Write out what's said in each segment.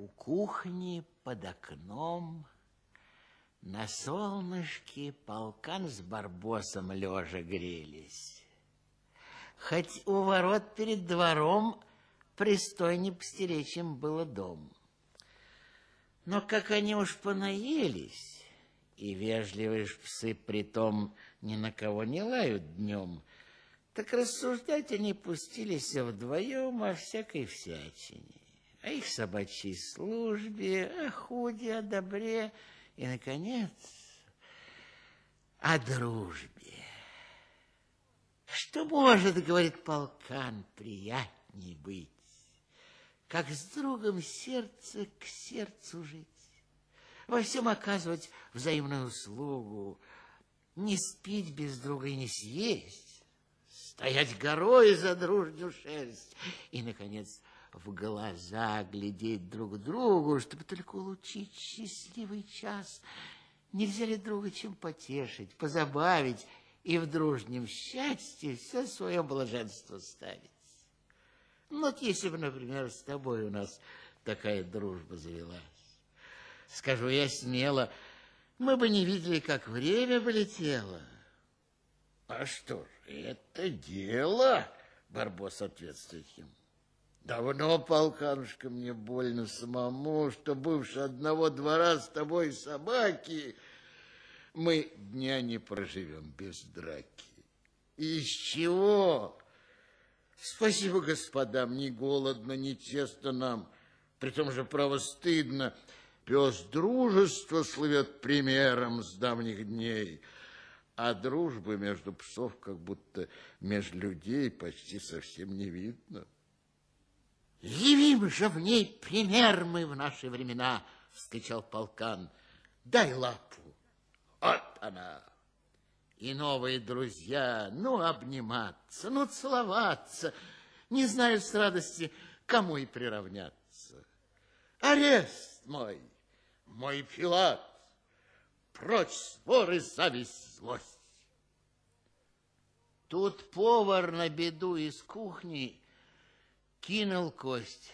У кухни под окном на солнышке полкан с барбосом лежа грелись. Хоть у ворот перед двором пристойнее постеречь им было дом. Но как они уж понаелись, и вежливые ж псы притом ни на кого не лают днем, так рассуждать они пустились вдвоем о всякой всячине о их собачьей службе, о худе, о добре. И, наконец, о дружбе. Что может, говорит полкан, приятней быть, как с другом сердце к сердцу жить, во всем оказывать взаимную услугу, не спить без друга и не съесть, стоять горой за дружню шерсть. И, наконец, в глаза глядеть друг другу, чтобы только улучшить счастливый час. Нельзя ли друга чем потешить, позабавить и в дружнем счастье все свое блаженство ставить? Ну, вот если бы, например, с тобой у нас такая дружба завелась, скажу я смело, мы бы не видели, как время полетело. А что ж, это дело, Барбос ответствует ему. Давно, полканушка, мне больно самому, что бывший одного двора с тобой собаки, мы дня не проживем без драки. Из чего? Спасибо господам, не голодно, не тесно нам, при том же, право, стыдно. Пес дружества слывет примером с давних дней, а дружбы между псов как будто между людей почти совсем не видно. Явим же в ней пример мы в наши времена, вскричал полкан. Дай лапу. Вот она. И новые друзья, ну, обниматься, ну, целоваться. Не знаю с радости, кому и приравняться. Арест мой, мой Пилат, прочь спор и зависть, злость. Тут повар на беду из кухни кинул кость.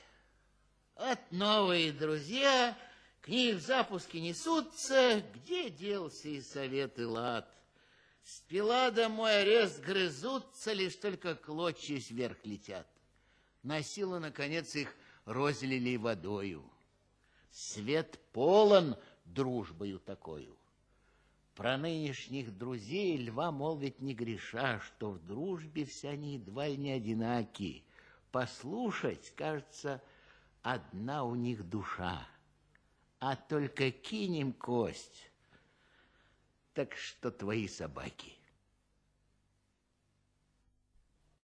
От новые друзья к ней в запуске несутся, где делся и совет и лад. Спила домой арест грызутся, лишь только клочья вверх летят. На силу, наконец, их розлили водою. Свет полон дружбою такою. Про нынешних друзей льва молвить не греша, что в дружбе все они едва не одинаки послушать, кажется, одна у них душа. А только кинем кость, так что твои собаки –